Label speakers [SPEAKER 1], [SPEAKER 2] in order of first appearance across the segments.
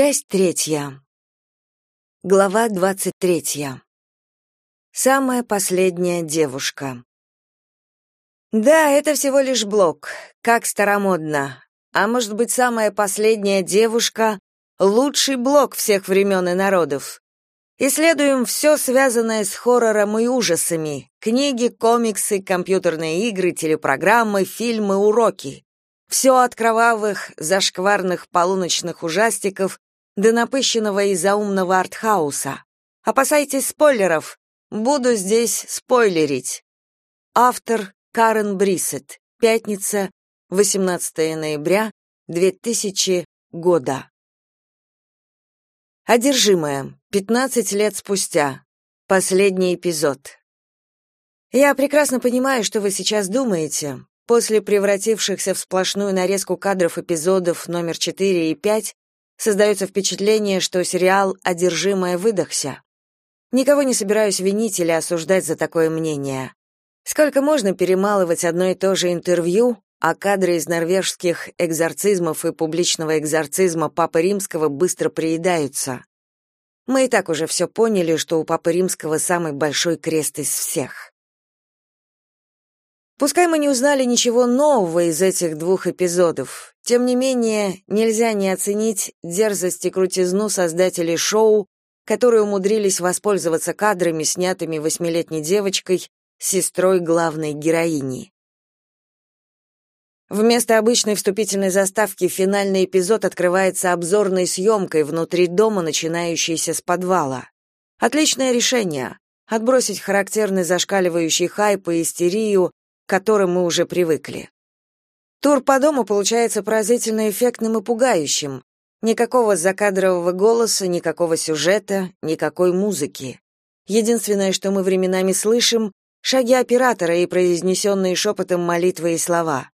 [SPEAKER 1] Часть третья. Глава двадцать третья. Самая последняя девушка. Да, это всего лишь блок, как старомодно. А может быть, самая последняя девушка — лучший блок всех времен и народов. Исследуем все, связанное с хоррором и ужасами. Книги, комиксы, компьютерные игры, телепрограммы, фильмы, уроки. Все от кровавых, зашкварных полуночных ужастиков до напыщенного и заумного артхауса. Опасайтесь спойлеров, буду здесь спойлерить. Автор Карен Брисет. Пятница, 18 ноября 2000 года. Одержимая. 15 лет спустя. Последний эпизод. Я прекрасно понимаю, что вы сейчас думаете. После превратившихся в сплошную нарезку кадров эпизодов номер 4 и 5 создается впечатление, что сериал «Одержимая» выдохся. Никого не собираюсь винить или осуждать за такое мнение. Сколько можно перемалывать одно и то же интервью, а кадры из норвежских экзорцизмов и публичного экзорцизма Папы Римского быстро приедаются. Мы и так уже все поняли, что у Папы Римского самый большой крест из всех. Пускай мы не узнали ничего нового из этих двух эпизодов, тем не менее, нельзя не оценить дерзость и крутизну создателей шоу, которые умудрились воспользоваться кадрами, снятыми восьмилетней девочкой, сестрой главной героини. Вместо обычной вступительной заставки финальный эпизод открывается обзорной съемкой внутри дома, начинающейся с подвала. Отличное решение — отбросить характерный зашкаливающий хайп и истерию, к которым мы уже привыкли. Тур по дому получается поразительно эффектным и пугающим. Никакого закадрового голоса, никакого сюжета, никакой музыки. Единственное, что мы временами слышим — шаги оператора и произнесенные шепотом молитвы и слова.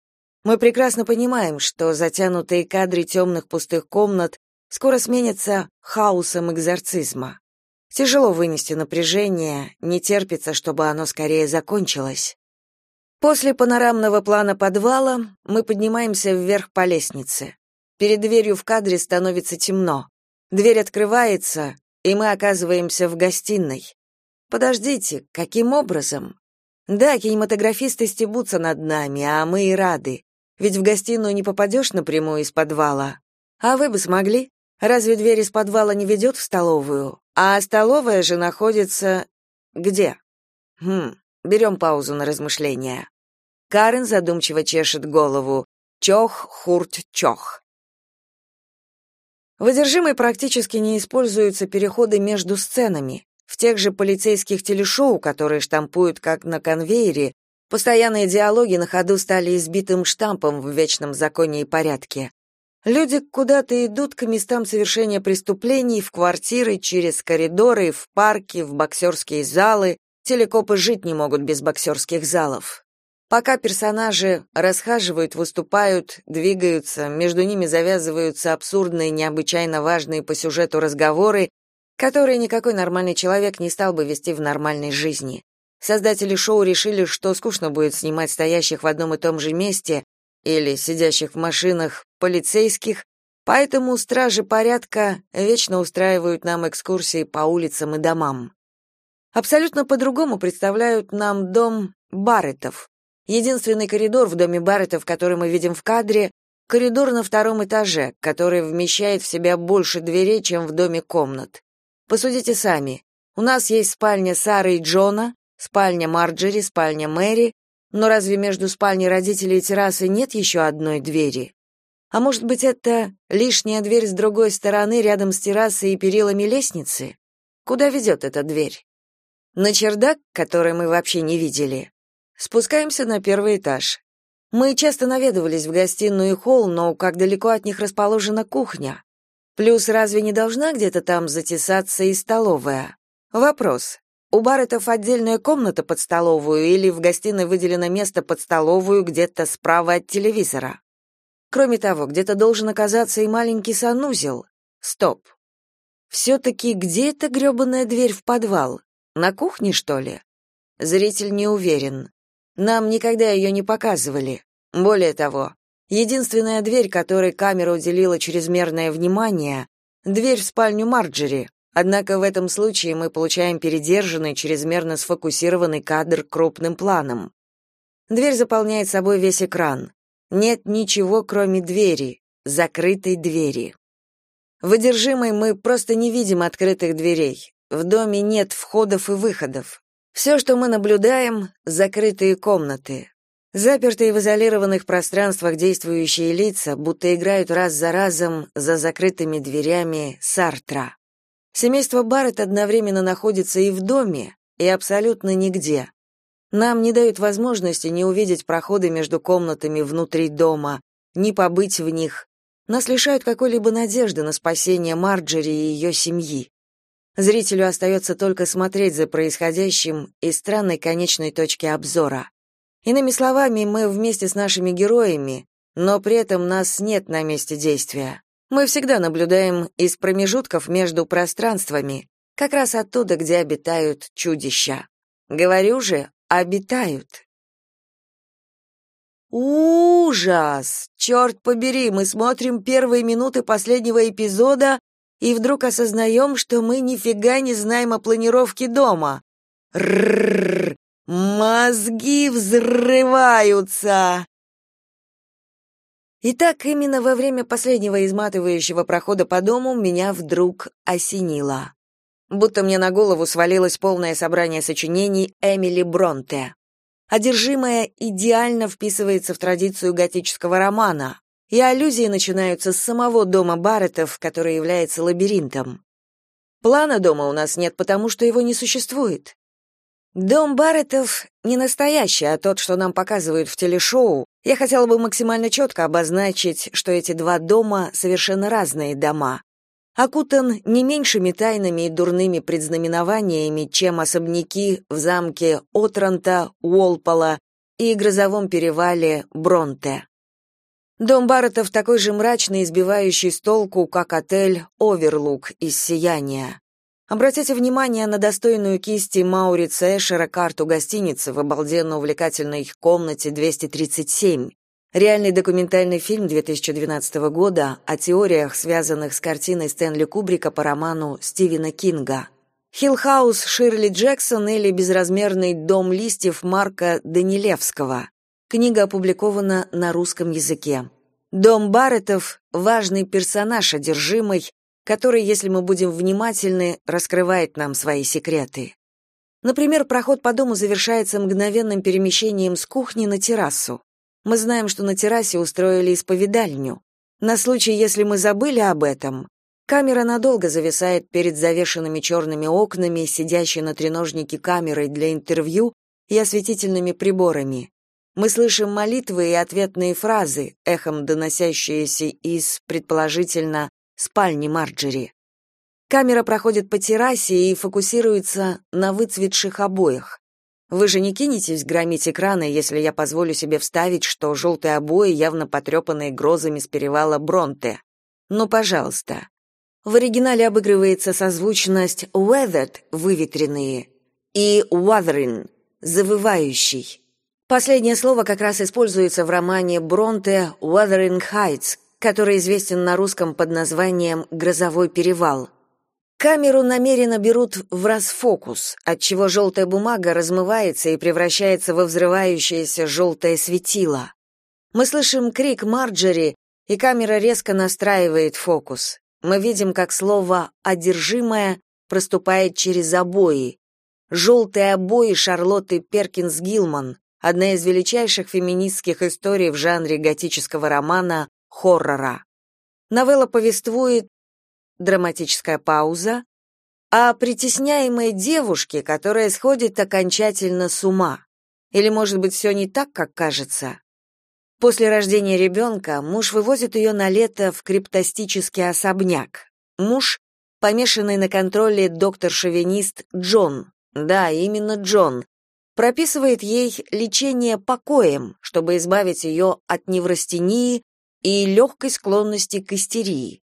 [SPEAKER 1] Мы прекрасно понимаем, что затянутые кадры темных пустых комнат скоро сменятся хаосом экзорцизма. Тяжело вынести напряжение, не терпится, чтобы оно скорее закончилось. После панорамного плана подвала мы поднимаемся вверх по лестнице. Перед дверью в кадре становится темно. Дверь открывается, и мы оказываемся в гостиной. Подождите, каким образом? Да, кинематографисты стебутся над нами, а мы и рады. Ведь в гостиную не попадешь напрямую из подвала. А вы бы смогли? Разве дверь из подвала не ведет в столовую? А столовая же находится... где? Хм, Берем паузу на размышления. Карен задумчиво чешет голову. Чох, хурт, чох. В практически не используются переходы между сценами. В тех же полицейских телешоу, которые штампуют как на конвейере, постоянные диалоги на ходу стали избитым штампом в вечном законе и порядке. Люди куда-то идут к местам совершения преступлений, в квартиры, через коридоры, в парки, в боксерские залы, Телекопы жить не могут без боксерских залов. Пока персонажи расхаживают, выступают, двигаются, между ними завязываются абсурдные, необычайно важные по сюжету разговоры, которые никакой нормальный человек не стал бы вести в нормальной жизни. Создатели шоу решили, что скучно будет снимать стоящих в одном и том же месте или сидящих в машинах полицейских, поэтому стражи порядка вечно устраивают нам экскурсии по улицам и домам. Абсолютно по-другому представляют нам дом Барреттов. Единственный коридор в доме Барреттов, который мы видим в кадре, коридор на втором этаже, который вмещает в себя больше дверей, чем в доме комнат. Посудите сами. У нас есть спальня Сары и Джона, спальня Марджери, спальня Мэри, но разве между спальней родителей и террасой нет еще одной двери? А может быть, это лишняя дверь с другой стороны, рядом с террасой и перилами лестницы? Куда ведет эта дверь? На чердак, который мы вообще не видели. Спускаемся на первый этаж. Мы часто наведывались в гостиную и холл, но как далеко от них расположена кухня? Плюс разве не должна где-то там затесаться и столовая? Вопрос. У Барретов отдельная комната под столовую или в гостиной выделено место под столовую где-то справа от телевизора? Кроме того, где-то должен оказаться и маленький санузел. Стоп. Все-таки где эта гребаная дверь в подвал? На кухне, что ли? Зритель не уверен. Нам никогда ее не показывали. Более того, единственная дверь, которой камера уделила чрезмерное внимание, Дверь в спальню Марджери. Однако в этом случае мы получаем передержанный, чрезмерно сфокусированный кадр крупным планом. Дверь заполняет собой весь экран. Нет ничего, кроме двери, закрытой двери. В одержимой мы просто не видим открытых дверей. В доме нет входов и выходов. Все, что мы наблюдаем — закрытые комнаты. Запертые в изолированных пространствах действующие лица будто играют раз за разом за закрытыми дверями Сартра. Семейство Барретт одновременно находится и в доме, и абсолютно нигде. Нам не дают возможности не увидеть проходы между комнатами внутри дома, не побыть в них. Нас лишают какой-либо надежды на спасение Марджери и ее семьи. Зрителю остается только смотреть за происходящим из странной конечной точки обзора. Иными словами, мы вместе с нашими героями, но при этом нас нет на месте действия. Мы всегда наблюдаем из промежутков между пространствами, как раз оттуда, где обитают чудища. Говорю же, обитают. Ужас! Черт побери, мы смотрим первые минуты последнего эпизода и вдруг осознаем, что мы нифига не знаем о планировке дома. Ррррр! Мозги взрываются! Итак, именно во время последнего изматывающего прохода по дому меня вдруг осенило будто мне на голову свалилось полное собрание сочинений Эмили Бронте. Одержимое идеально вписывается в традицию готического романа, и аллюзии начинаются с самого дома Барреттов, который является лабиринтом. Плана дома у нас нет, потому что его не существует. Дом Барреттов не настоящий, а тот, что нам показывают в телешоу. Я хотела бы максимально четко обозначить, что эти два дома совершенно разные дома окутан не меньшими тайнами и дурными предзнаменованиями, чем особняки в замке Отранта, Уолпола и грозовом перевале Бронте. Дом Барреттов такой же мрачный и сбивающий с толку, как отель «Оверлук» из «Сияния». Обратите внимание на достойную кисти Маурица Эшера карту гостиницы в обалденно увлекательной комнате 237. Реальный документальный фильм 2012 года о теориях, связанных с картиной Стэнли Кубрика по роману Стивена Кинга. Хиллхаус Ширли Джексон или Безразмерный дом листьев Марка Данилевского. Книга опубликована на русском языке. Дом Барреттов – важный персонаж одержимый, который, если мы будем внимательны, раскрывает нам свои секреты. Например, проход по дому завершается мгновенным перемещением с кухни на террасу. Мы знаем, что на террасе устроили исповедальню. На случай, если мы забыли об этом, камера надолго зависает перед завешенными черными окнами, сидящей на треножнике камерой для интервью и осветительными приборами. Мы слышим молитвы и ответные фразы, эхом доносящиеся из, предположительно, спальни Марджери. Камера проходит по террасе и фокусируется на выцветших обоях. Вы же не кинетесь громить экраны, если я позволю себе вставить, что желтые обои явно потрепанные грозами с перевала Бронте. Ну, пожалуйста. В оригинале обыгрывается созвучность weathered — выветренные, и wuthering — завывающий. Последнее слово как раз используется в романе Бронте «Wuthering Heights», который известен на русском под названием «Грозовой перевал». Камеру намеренно берут в расфокус, отчего желтая бумага размывается и превращается во взрывающееся желтое светило. Мы слышим крик Марджери, и камера резко настраивает фокус. Мы видим, как слово «одержимое» проступает через обои. Желтые обои Шарлотты Перкинс Гилман, одна из величайших феминистских историй в жанре готического романа хоррора. Новелла повествует драматическая пауза, о притесняемой девушке, которая сходит окончательно с ума. Или, может быть, все не так, как кажется? После рождения ребенка муж вывозит ее на лето в криптостический особняк. Муж, помешанный на контроле доктор-шовинист Джон, да, именно Джон, прописывает ей лечение покоем, чтобы избавить ее от неврастении и легкой склонности к истерии.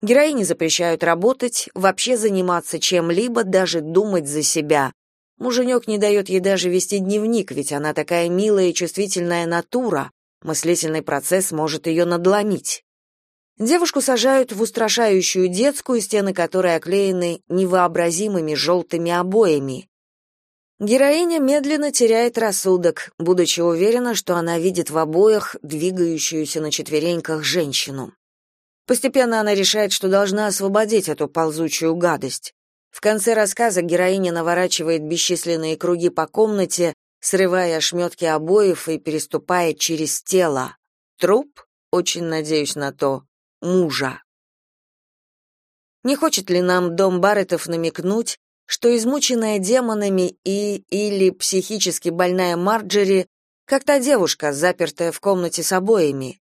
[SPEAKER 1] Героине запрещают работать, вообще заниматься чем-либо, даже думать за себя. Муженек не дает ей даже вести дневник, ведь она такая милая и чувствительная натура. Мыслительный процесс может ее надломить. Девушку сажают в устрашающую детскую, стены которой оклеены невообразимыми желтыми обоями. Героиня медленно теряет рассудок, будучи уверена, что она видит в обоях двигающуюся на четвереньках женщину. Постепенно она решает, что должна освободить эту ползучую гадость. В конце рассказа героиня наворачивает бесчисленные круги по комнате, срывая ошметки обоев и переступая через тело. Труп, очень надеюсь на то, мужа. Не хочет ли нам дом Барреттов намекнуть, что измученная демонами и или психически больная Марджери, как та девушка, запертая в комнате с обоями?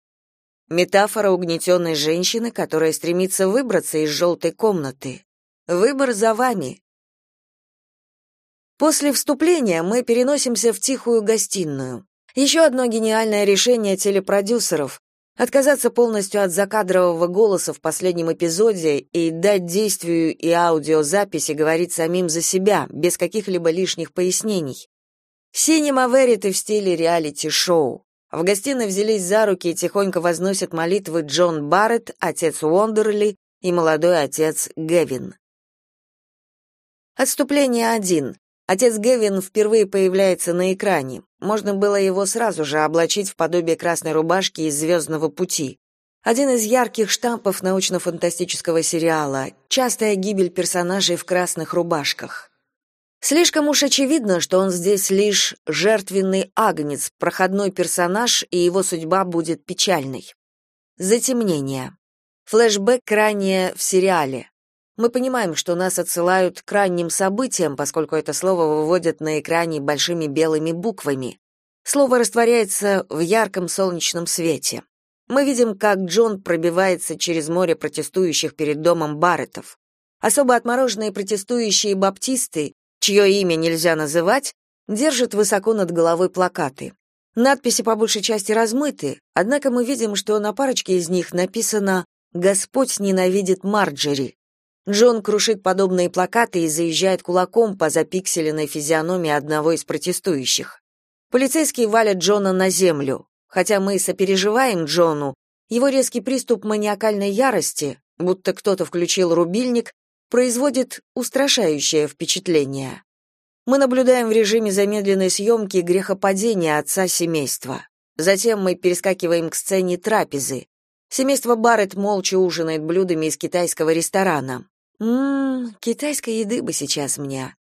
[SPEAKER 1] Метафора угнетенной женщины, которая стремится выбраться из желтой комнаты. Выбор за вами. После вступления мы переносимся в тихую гостиную. Еще одно гениальное решение телепродюсеров, Отказаться полностью от закадрового голоса в последнем эпизоде и дать действию и аудиозаписи говорить самим за себя, без каких-либо лишних пояснений. Синема верит в стиле реалити-шоу. В гостиной взялись за руки и тихонько возносят молитвы Джон Барретт, отец Уондерли и молодой отец Гевин. Отступление один. Отец Гевин впервые появляется на экране. Можно было его сразу же облачить в подобие красной рубашки из «Звездного пути». Один из ярких штампов научно-фантастического сериала частая гибель персонажей в красных рубашках. Слишком уж очевидно, что он здесь лишь жертвенный агнец, проходной персонаж, и его судьба будет печальной. Затемнение. Флэшбэк ранее в сериале. Мы понимаем, что нас отсылают к ранним событиям, поскольку это слово выводят на экране большими белыми буквами. Слово растворяется в ярком солнечном свете. Мы видим, как Джон пробивается через море протестующих перед домом Барреттов. Особо отмороженные протестующие баптисты, чье имя нельзя называть, держат высоко над головой плакаты. Надписи по большей части размыты, однако мы видим, что на парочке из них написано «Господь ненавидит Марджери», Джон крушит подобные плакаты и заезжает кулаком по запикселенной физиономии одного из протестующих. Полицейские валят Джона на землю. Хотя мы сопереживаем Джону, его резкий приступ маниакальной ярости, будто кто-то включил рубильник, производит устрашающее впечатление. Мы наблюдаем в режиме замедленной съемки грехопадения отца семейства. Затем мы перескакиваем к сцене трапезы. Семейство Барретт молча ужинает блюдами из китайского ресторана. Ммм, китайской еды бы сейчас мне.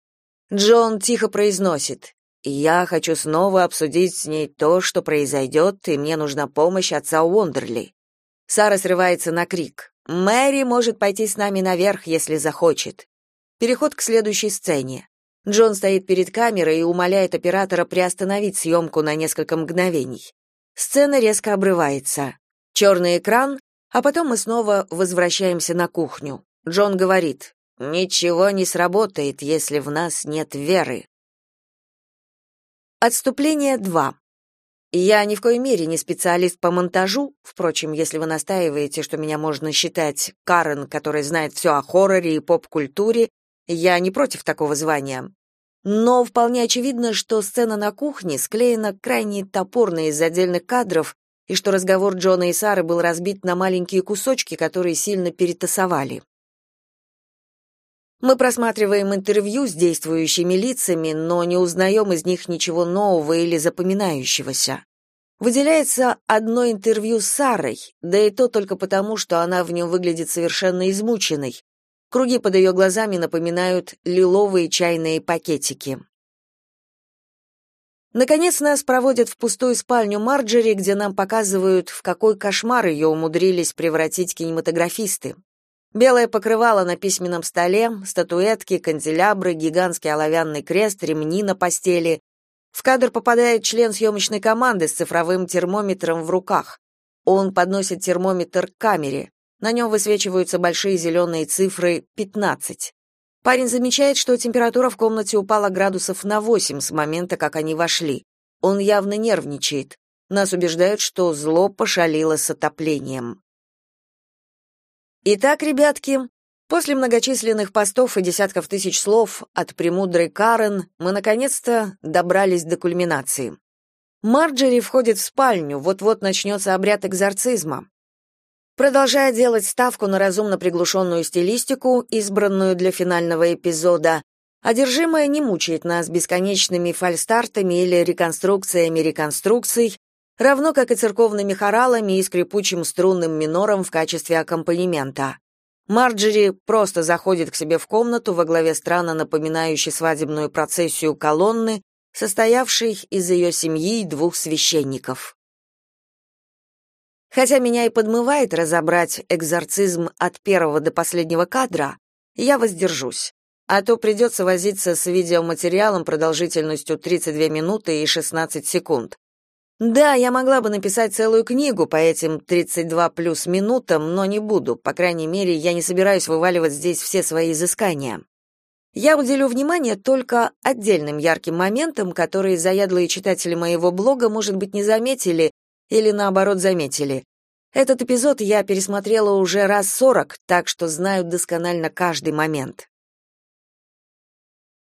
[SPEAKER 1] Джон тихо произносит. Я хочу снова обсудить с ней то, что произойдет, и мне нужна помощь отца Уондерли. Сара срывается на крик. Мэри может пойти с нами наверх, если захочет. Переход к следующей сцене. Джон стоит перед камерой и умоляет оператора приостановить съемку на несколько мгновений. Сцена резко обрывается. Черный экран, а потом мы снова возвращаемся на кухню. Джон говорит, «Ничего не сработает, если в нас нет веры». Отступление 2. Я ни в коей мере не специалист по монтажу, впрочем, если вы настаиваете, что меня можно считать Карен, который знает все о хорроре и поп-культуре, я не против такого звания. Но вполне очевидно, что сцена на кухне склеена крайне топорно из отдельных кадров, и что разговор Джона и Сары был разбит на маленькие кусочки, которые сильно перетасовали. Мы просматриваем интервью с действующими лицами, но не узнаем из них ничего нового или запоминающегося. Выделяется одно интервью с Сарой, да и то только потому, что она в нем выглядит совершенно измученной. Круги под ее глазами напоминают лиловые чайные пакетики. Наконец нас проводят в пустую спальню Марджери, где нам показывают, в какой кошмар ее умудрились превратить кинематографисты. Белое покрывало на письменном столе, статуэтки, канделябры, гигантский оловянный крест, ремни на постели. В кадр попадает член съемочной команды с цифровым термометром в руках. Он подносит термометр к камере. На нем высвечиваются большие зеленые цифры 15. Парень замечает, что температура в комнате упала градусов на 8 с момента, как они вошли. Он явно нервничает. Нас убеждают, что зло пошалило с отоплением. Итак, ребятки, после многочисленных постов и десятков тысяч слов от премудрой Карен мы наконец-то добрались до кульминации. Марджери входит в спальню, вот-вот начнется обряд экзорцизма. Продолжая делать ставку на разумно приглушенную стилистику, избранную для финального эпизода, одержимая не мучает нас бесконечными фальстартами или реконструкциями реконструкций, равно как и церковными хоралами и скрипучим струнным минором в качестве аккомпанемента. Марджери просто заходит к себе в комнату во главе странно напоминающей свадебную процессию колонны, состоявшей из ее семьи и двух священников. Хотя меня и подмывает разобрать экзорцизм от первого до последнего кадра, я воздержусь. А то придется возиться с видеоматериалом продолжительностью 32 минуты и 16 секунд. Да, я могла бы написать целую книгу по этим 32 плюс минутам, но не буду. По крайней мере, я не собираюсь вываливать здесь все свои изыскания. Я уделю внимание только отдельным ярким моментам, которые заядлые читатели моего блога, может быть, не заметили или наоборот заметили. Этот эпизод я пересмотрела уже раз сорок, так что знаю досконально каждый момент.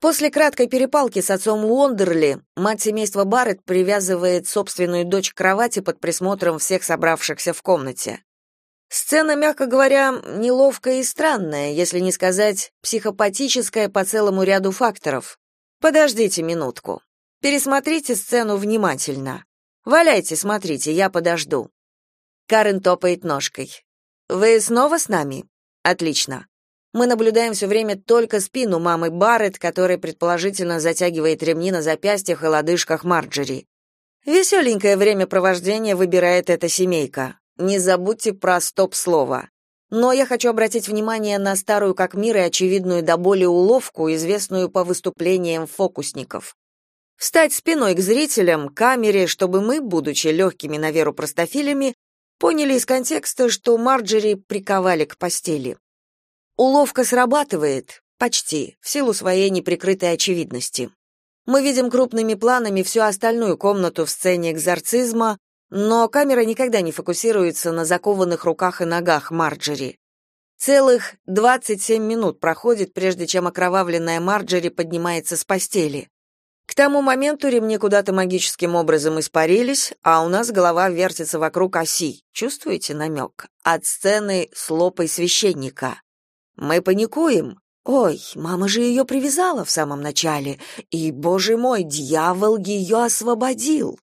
[SPEAKER 1] После краткой перепалки с отцом Уондерли, мать семейства Барретт привязывает собственную дочь к кровати под присмотром всех собравшихся в комнате. Сцена, мягко говоря, неловкая и странная, если не сказать психопатическая по целому ряду факторов. Подождите минутку. Пересмотрите сцену внимательно. Валяйте, смотрите, я подожду. Карен топает ножкой. Вы снова с нами? Отлично. Мы наблюдаем все время только спину мамы Барретт, которая предположительно затягивает ремни на запястьях и лодыжках Марджери. Веселенькое времяпровождение выбирает эта семейка. Не забудьте про стоп-слово. Но я хочу обратить внимание на старую как мир и очевидную до боли уловку, известную по выступлениям фокусников. Встать спиной к зрителям, камере, чтобы мы, будучи легкими на веру простофилями, поняли из контекста, что Марджери приковали к постели. Уловка срабатывает, почти, в силу своей неприкрытой очевидности. Мы видим крупными планами всю остальную комнату в сцене экзорцизма, но камера никогда не фокусируется на закованных руках и ногах Марджери. Целых 27 минут проходит, прежде чем окровавленная Марджери поднимается с постели. К тому моменту ремни куда-то магическим образом испарились, а у нас голова вертится вокруг оси. Чувствуете намек? От сцены с лопой священника. Мы паникуем. Ой, мама же ее привязала в самом начале, и, боже мой, дьявол ее освободил.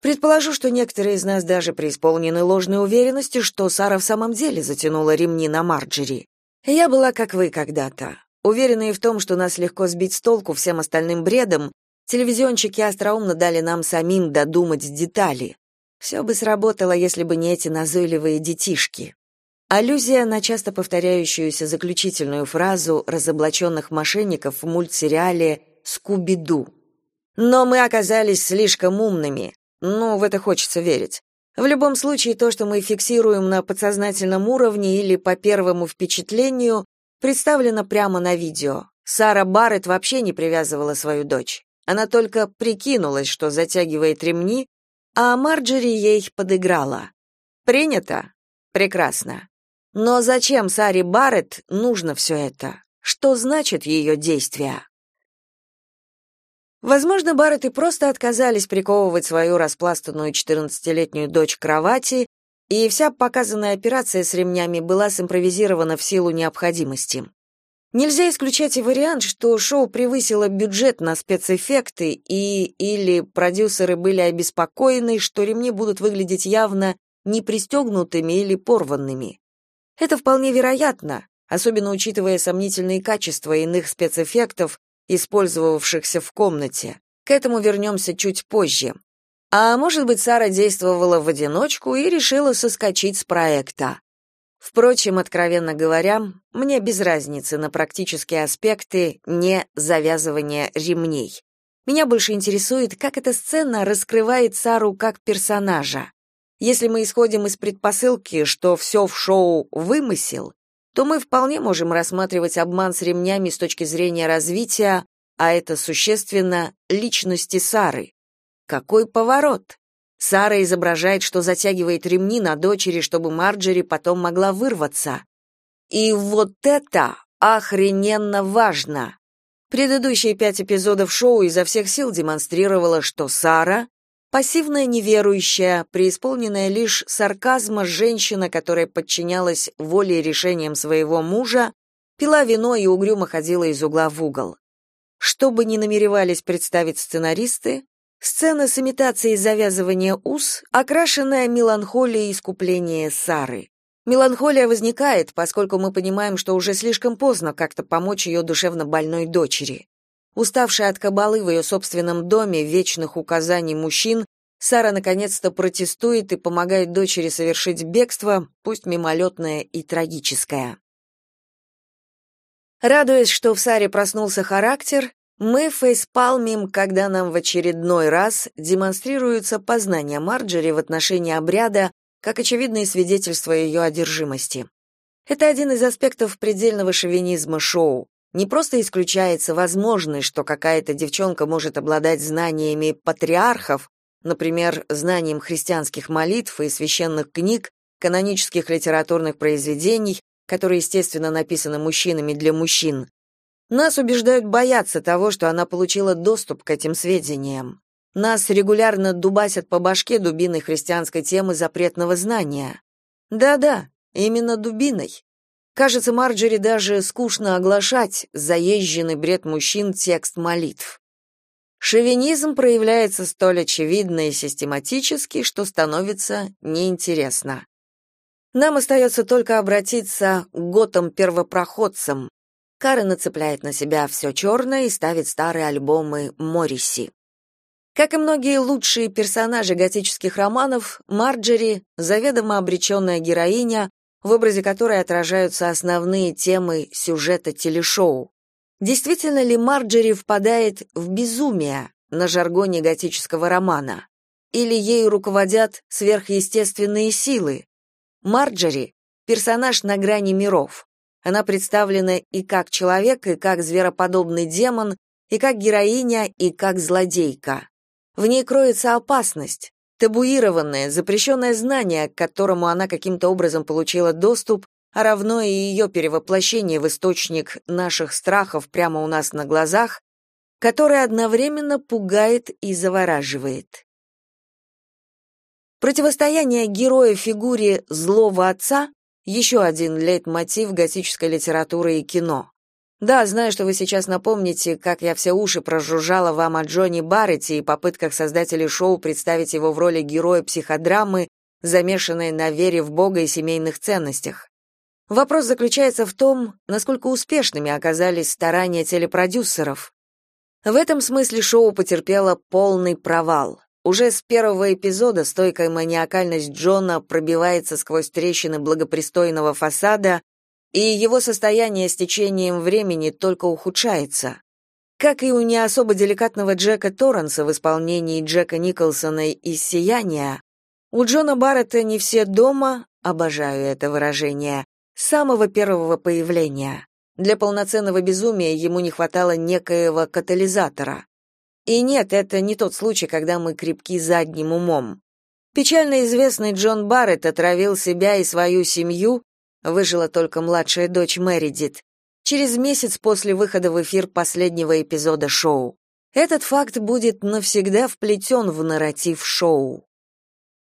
[SPEAKER 1] Предположу, что некоторые из нас даже преисполнены ложной уверенности, что Сара в самом деле затянула ремни на Марджери. Я была как вы когда-то. Уверенные в том, что нас легко сбить с толку всем остальным бредом, телевизионщики остроумно дали нам самим додумать детали. Все бы сработало, если бы не эти назойливые детишки. Аллюзия на часто повторяющуюся заключительную фразу разоблаченных мошенников в мультсериале «Скуби-Ду». Но мы оказались слишком умными. Ну, в это хочется верить. В любом случае, то, что мы фиксируем на подсознательном уровне или по первому впечатлению, представлено прямо на видео. Сара Барретт вообще не привязывала свою дочь. Она только прикинулась, что затягивает ремни, а Марджери ей подыграла. Принято? Прекрасно. Но зачем Саре Барретт нужно все это? Что значит ее действия? Возможно, Барретт и просто отказались приковывать свою распластанную 14-летнюю дочь к кровати и вся показанная операция с ремнями была симпровизирована в силу необходимости. Нельзя исключать и вариант, что шоу превысило бюджет на спецэффекты и или продюсеры были обеспокоены, что ремни будут выглядеть явно непристегнутыми или порванными. Это вполне вероятно, особенно учитывая сомнительные качества иных спецэффектов, использовавшихся в комнате. К этому вернемся чуть позже. А может быть, Сара действовала в одиночку и решила соскочить с проекта. Впрочем, откровенно говоря, мне без разницы на практические аспекты не завязывания ремней. Меня больше интересует, как эта сцена раскрывает Сару как персонажа. Если мы исходим из предпосылки, что все в шоу вымысел, то мы вполне можем рассматривать обман с ремнями с точки зрения развития, а это существенно, личности Сары. Какой поворот! Сара изображает, что затягивает ремни на дочери, чтобы Марджери потом могла вырваться. И вот это охрененно важно. Предыдущие пять эпизодов шоу изо всех сил демонстрировала, что Сара Пассивная неверующая, преисполненная лишь сарказма женщина, которая подчинялась воле и решениям своего мужа, пила вино и угрюмо ходила из угла в угол. Что бы ни намеревались представить сценаристы, сцена с имитацией завязывания ус, окрашенная меланхолией искупления Сары. Меланхолия возникает, поскольку мы понимаем, что уже слишком поздно как-то помочь ее душевно больной дочери. Уставшая от кабалы в ее собственном доме, вечных указаний мужчин, Сара наконец-то протестует и помогает дочери совершить бегство, пусть мимолетное и трагическое. Радуясь, что в Саре проснулся характер, мы фейспалмим, когда нам в очередной раз демонстрируются познания Марджери в отношении обряда, как очевидные свидетельства ее одержимости. Это один из аспектов предельного шовинизма шоу. Не просто исключается возможность, что какая-то девчонка может обладать знаниями патриархов, например, знанием христианских молитв и священных книг, канонических литературных произведений, которые, естественно, написаны мужчинами для мужчин. Нас убеждают бояться того, что она получила доступ к этим сведениям. Нас регулярно дубасят по башке дубиной христианской темы запретного знания. Да-да, именно дубиной. Кажется, Марджери даже скучно оглашать заезженный бред мужчин текст молитв. Шовинизм проявляется столь очевидно и систематически, что становится неинтересно. Нам остается только обратиться к готам-первопроходцам. Кара нацепляет на себя все черное и ставит старые альбомы Морриси. Как и многие лучшие персонажи готических романов, Марджери — заведомо обреченная героиня, в образе которой отражаются основные темы сюжета телешоу. Действительно ли Марджери впадает в безумие на жаргоне готического романа? Или ею руководят сверхъестественные силы? Марджери — персонаж на грани миров. Она представлена и как человек, и как звероподобный демон, и как героиня, и как злодейка. В ней кроется опасность, табуированное, запрещенное знание, к которому она каким-то образом получила доступ, а равно и ее перевоплощение в источник наших страхов прямо у нас на глазах, которое одновременно пугает и завораживает. Противостояние героя фигуре злого отца — еще один лейтмотив готической литературы и кино. Да, знаю, что вы сейчас напомните, как я все уши прожужжала вам о Джонни Барретте и попытках создателей шоу представить его в роли героя психодрамы, замешанной на вере в Бога и семейных ценностях. Вопрос заключается в том, насколько успешными оказались старания телепродюсеров. В этом смысле шоу потерпело полный провал. Уже с первого эпизода стойкая маниакальность Джона пробивается сквозь трещины благопристойного фасада, и его состояние с течением времени только ухудшается. Как и у не особо деликатного Джека Торренса в исполнении Джека Николсона из «Сияния», у Джона Барретта не все дома, обожаю это выражение, с самого первого появления. Для полноценного безумия ему не хватало некоего катализатора. И нет, это не тот случай, когда мы крепки задним умом. Печально известный Джон Барретт отравил себя и свою семью выжила только младшая дочь Мэридит, через месяц после выхода в эфир последнего эпизода шоу. Этот факт будет навсегда вплетен в нарратив шоу.